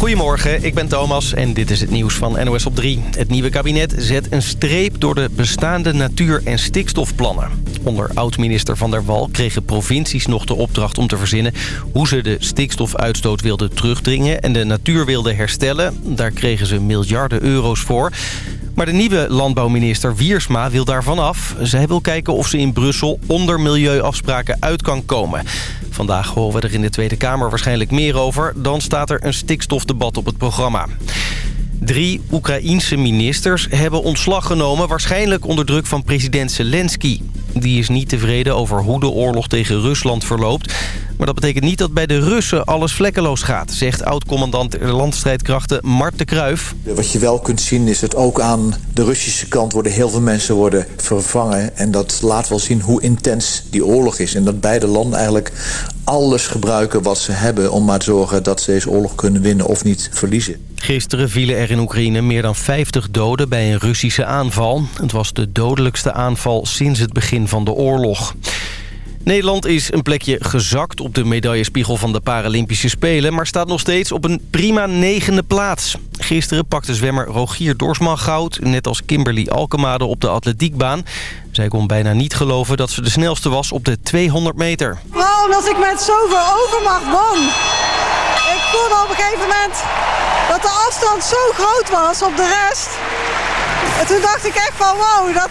Goedemorgen, ik ben Thomas en dit is het nieuws van NOS op 3. Het nieuwe kabinet zet een streep door de bestaande natuur- en stikstofplannen. Onder oud-minister Van der Wal kregen provincies nog de opdracht om te verzinnen... hoe ze de stikstofuitstoot wilden terugdringen en de natuur wilden herstellen. Daar kregen ze miljarden euro's voor. Maar de nieuwe landbouwminister Wiersma wil daarvan af. Zij wil kijken of ze in Brussel onder milieuafspraken uit kan komen. Vandaag horen we er in de Tweede Kamer waarschijnlijk meer over. Dan staat er een stikstofdebat op het programma. Drie Oekraïense ministers hebben ontslag genomen... waarschijnlijk onder druk van president Zelensky. Die is niet tevreden over hoe de oorlog tegen Rusland verloopt. Maar dat betekent niet dat bij de Russen alles vlekkeloos gaat... zegt oud-commandant landstrijdkrachten Mart de Kruif. Wat je wel kunt zien is dat ook aan de Russische kant... worden heel veel mensen worden vervangen. En dat laat wel zien hoe intens die oorlog is. En dat beide landen eigenlijk alles gebruiken wat ze hebben... om maar te zorgen dat ze deze oorlog kunnen winnen of niet verliezen. Gisteren vielen er in Oekraïne meer dan 50 doden bij een Russische aanval. Het was de dodelijkste aanval sinds het begin van de oorlog. Nederland is een plekje gezakt op de medaillespiegel van de Paralympische Spelen... maar staat nog steeds op een prima negende plaats. Gisteren pakte zwemmer Rogier Dorsman goud... net als Kimberly Alkemade op de atletiekbaan. Zij kon bijna niet geloven dat ze de snelste was op de 200 meter. Wow, als ik met zoveel overmacht won. Ik voelde op een gegeven moment dat de afstand zo groot was op de rest. En toen dacht ik echt van wow, dat,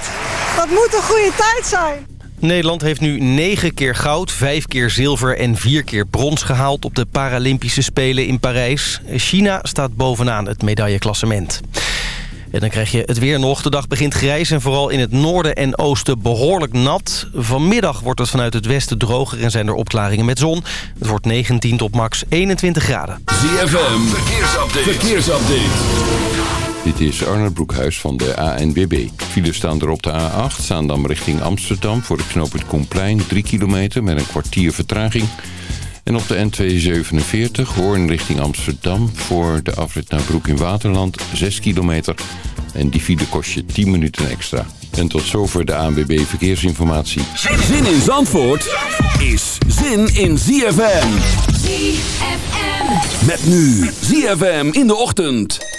dat moet een goede tijd zijn. Nederland heeft nu 9 keer goud, 5 keer zilver en 4 keer brons gehaald op de Paralympische Spelen in Parijs. China staat bovenaan het medailleklassement. En dan krijg je het weer nog. De dag begint grijs en vooral in het noorden en oosten behoorlijk nat. Vanmiddag wordt het vanuit het westen droger en zijn er opklaringen met zon. Het wordt 19 tot max 21 graden. ZFM, verkeersupdate. verkeersupdate. Dit is Arnold Broekhuis van de ANBB. Files staan er op de A8, Zaandam richting Amsterdam... voor de knooppunt Komplein, 3 kilometer met een kwartier vertraging. En op de N247, Hoorn richting Amsterdam... voor de afrit naar Broek in Waterland, 6 kilometer. En die file kost je 10 minuten extra. En tot zover de ANBB Verkeersinformatie. Zin in Zandvoort is zin in ZFM. ZFM. Met nu ZFM in de ochtend.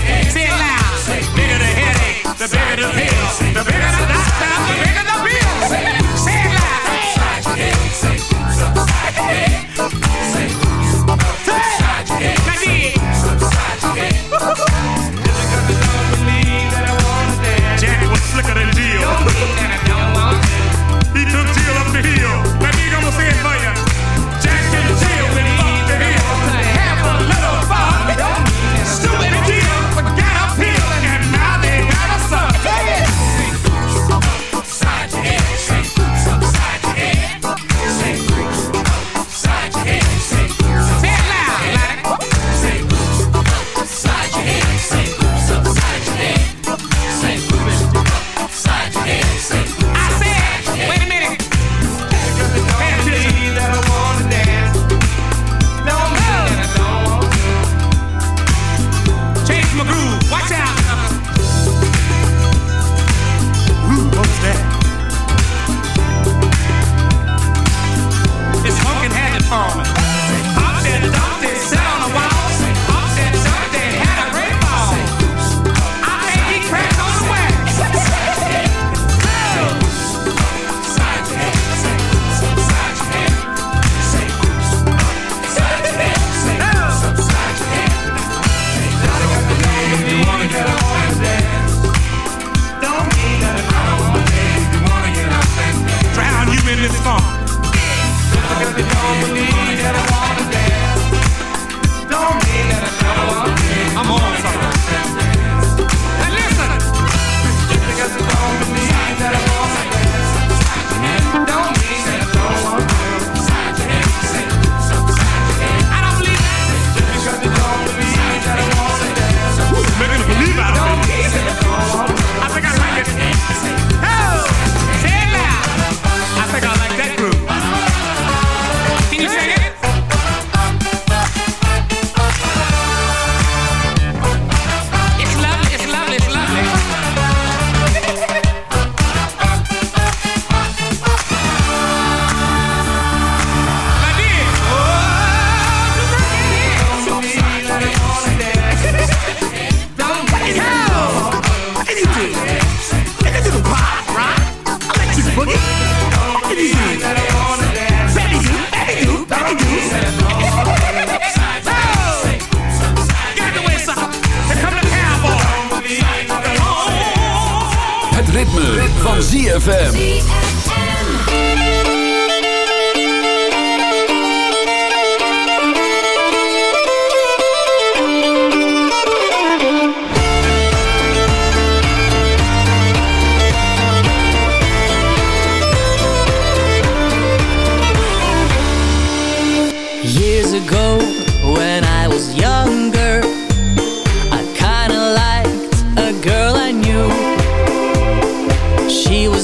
The bigger the headache, the bigger the pill. The bigger the doctor, the bigger the bill. Say say, loud. Say it. Say it.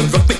and rock me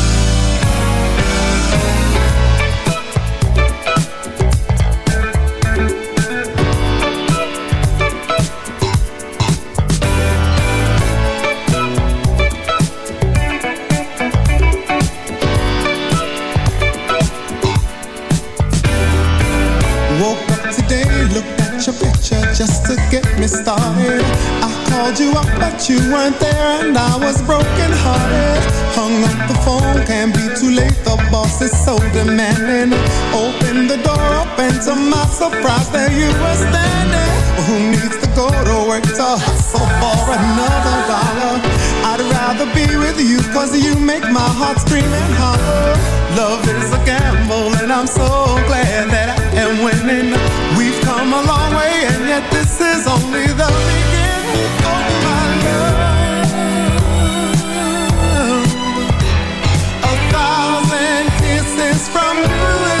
started. I called you up, but you weren't there, and I was broken hearted. Hung up the phone, can't be too late. The boss is so demanding. Open the door up, and to my surprise, there you were standing. Who needs to go to work to hustle for another dollar? I'd rather be with you, cause you make my heart scream and holler. Love is a gamble, and I'm so glad that I am winning. We've come a long way, and yet this is only the beginning. Oh, my love. A thousand kisses from you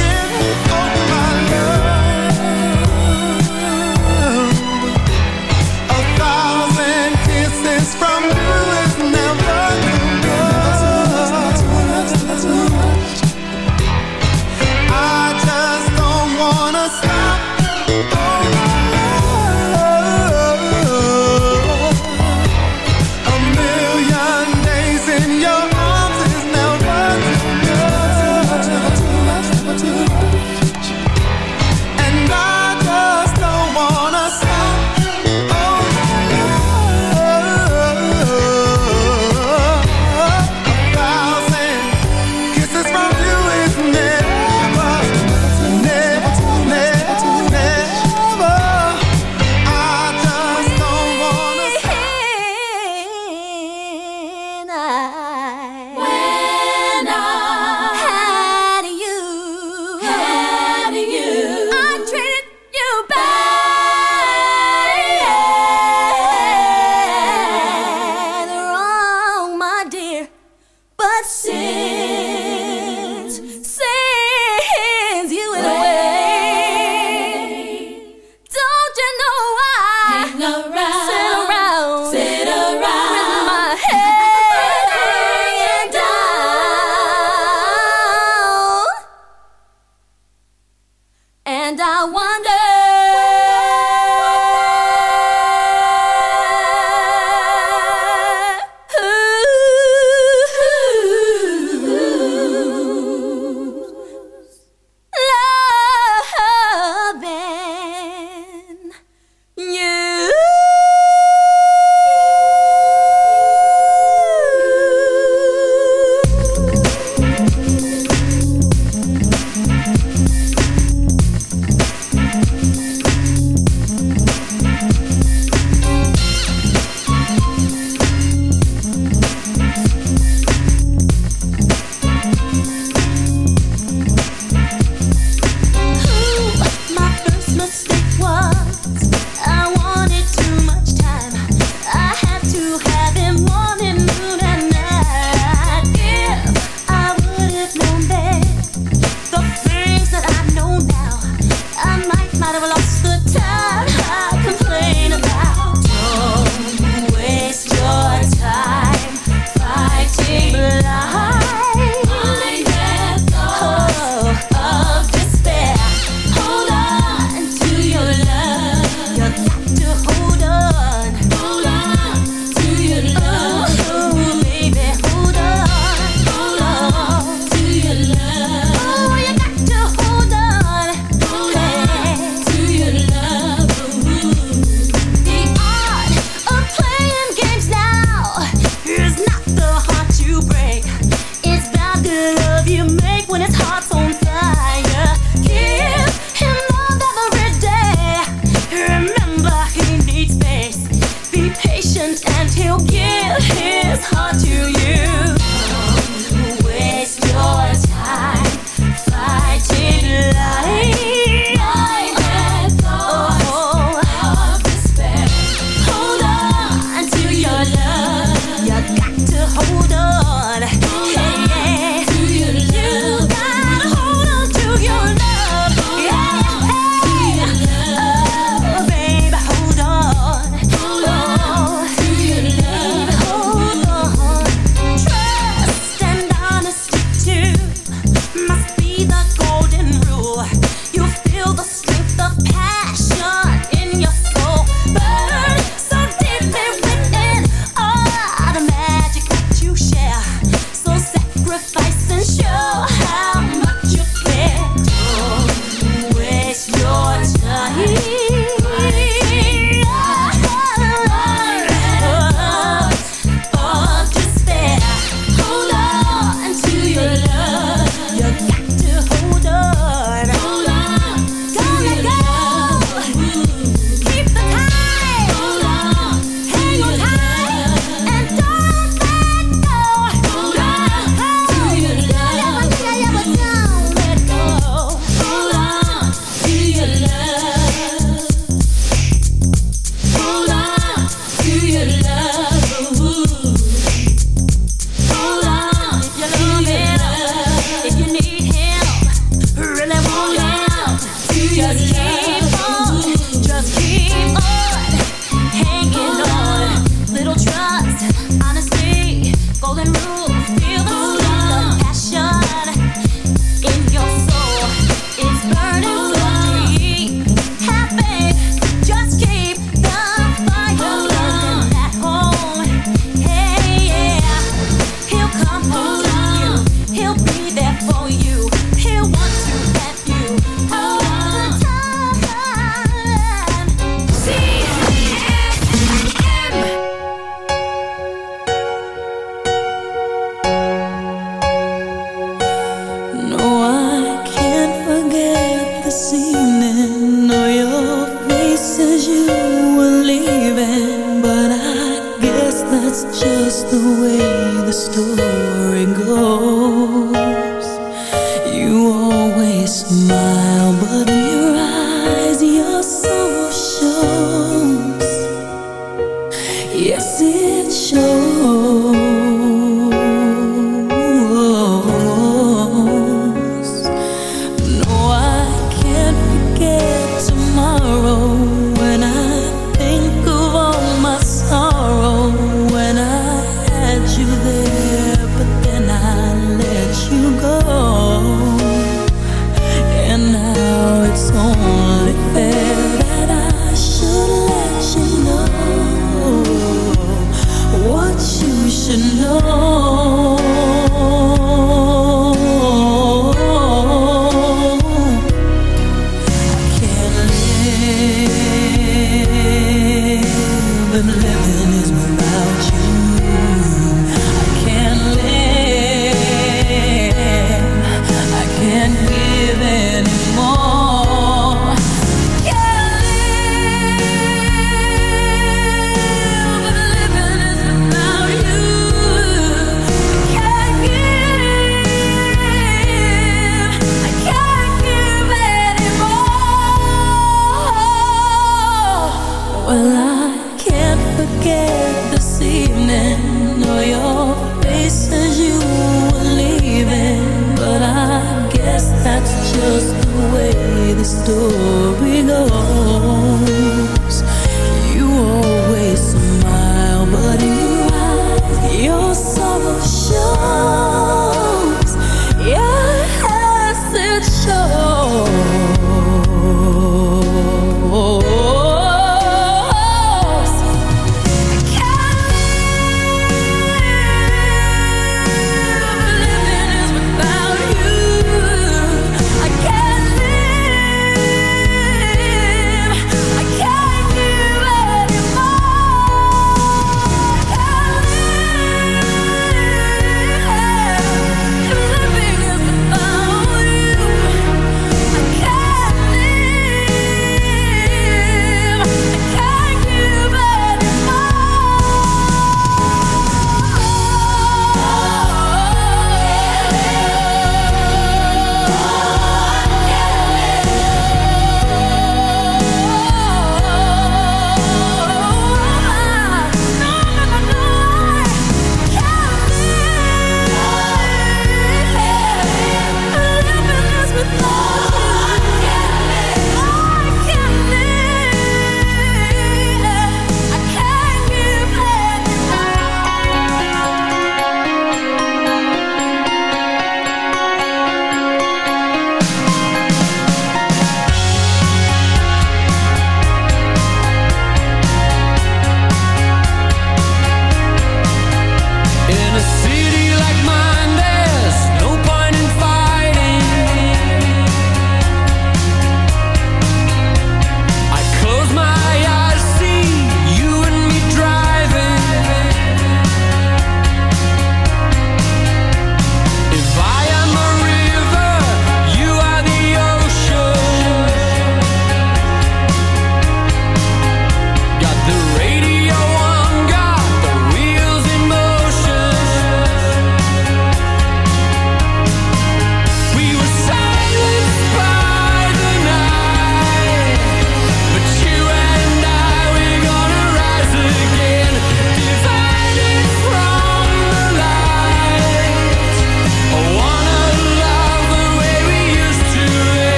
from doing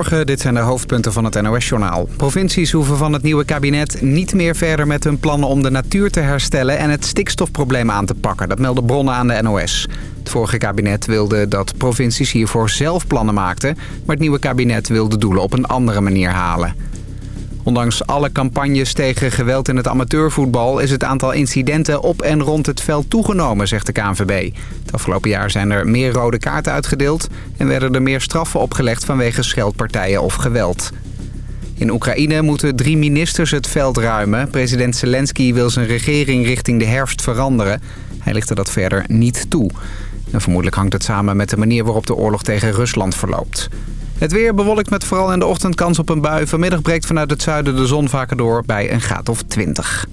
Dit zijn de hoofdpunten van het NOS-journaal. Provincies hoeven van het nieuwe kabinet niet meer verder met hun plannen om de natuur te herstellen en het stikstofprobleem aan te pakken. Dat melden bronnen aan de NOS. Het vorige kabinet wilde dat provincies hiervoor zelf plannen maakten, maar het nieuwe kabinet wil de doelen op een andere manier halen. Ondanks alle campagnes tegen geweld in het amateurvoetbal... is het aantal incidenten op en rond het veld toegenomen, zegt de KNVB. Het afgelopen jaar zijn er meer rode kaarten uitgedeeld... en werden er meer straffen opgelegd vanwege scheldpartijen of geweld. In Oekraïne moeten drie ministers het veld ruimen. President Zelensky wil zijn regering richting de herfst veranderen. Hij lichtte dat verder niet toe. En vermoedelijk hangt het samen met de manier waarop de oorlog tegen Rusland verloopt. Het weer bewolkt met vooral in de ochtend kans op een bui. Vanmiddag breekt vanuit het zuiden de zon vaker door bij een graad of 20.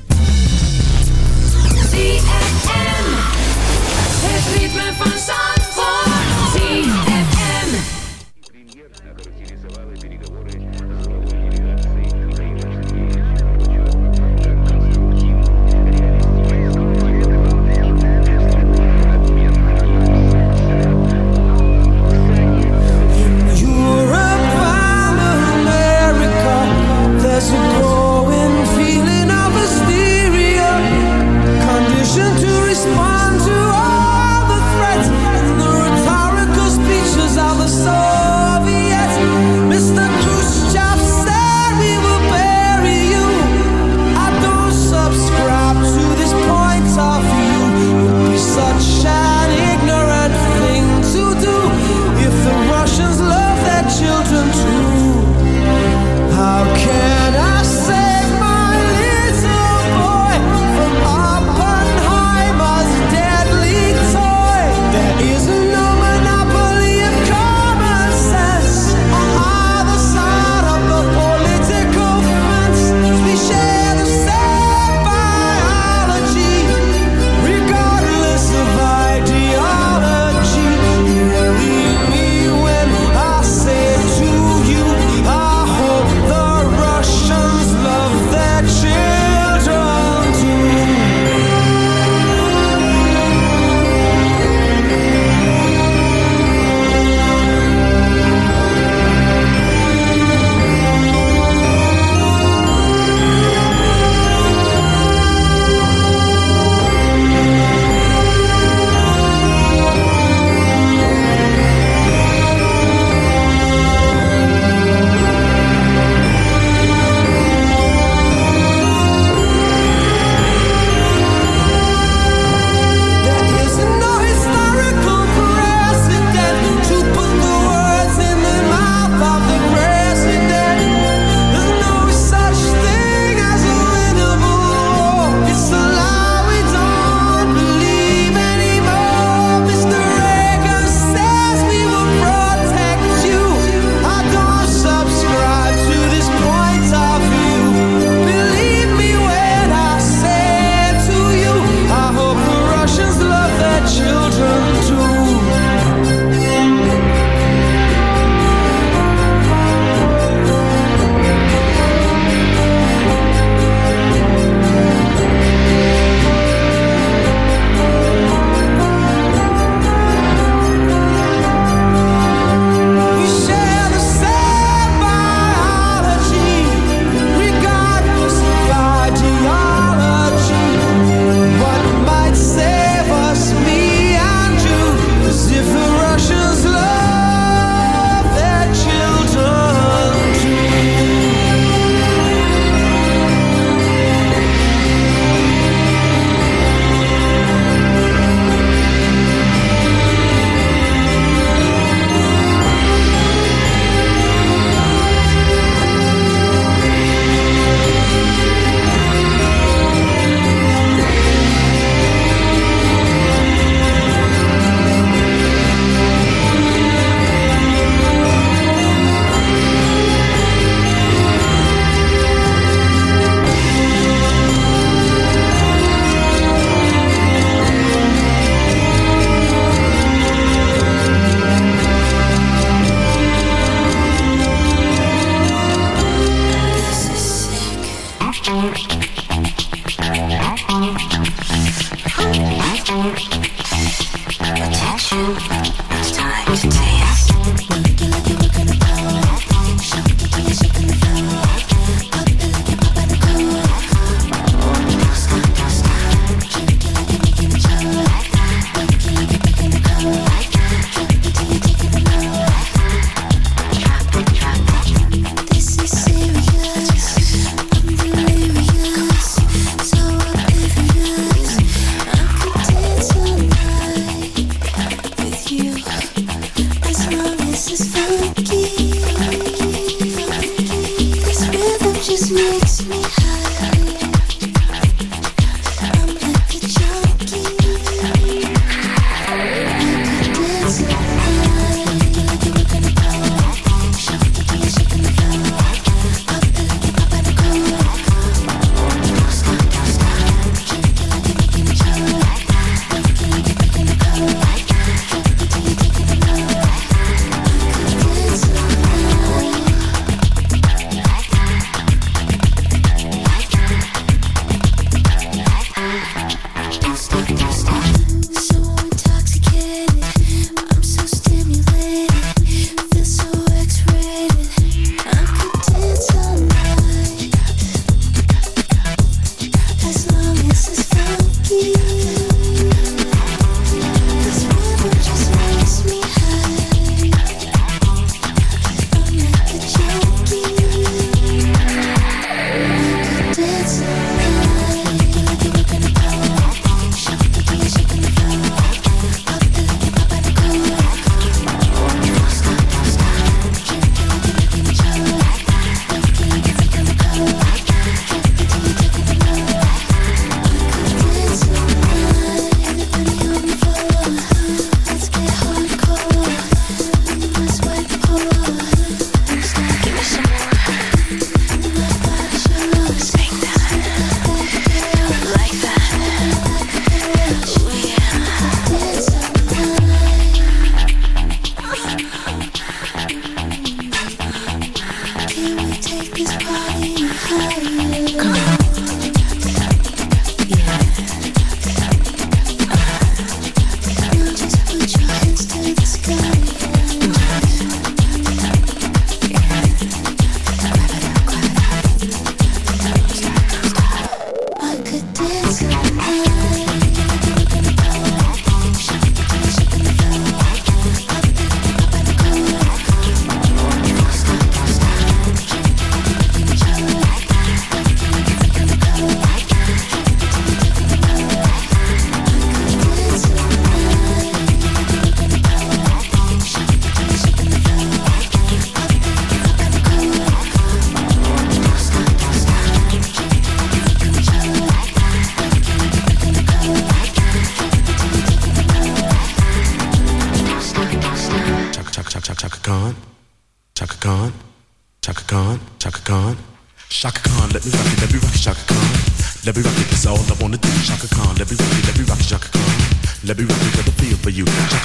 I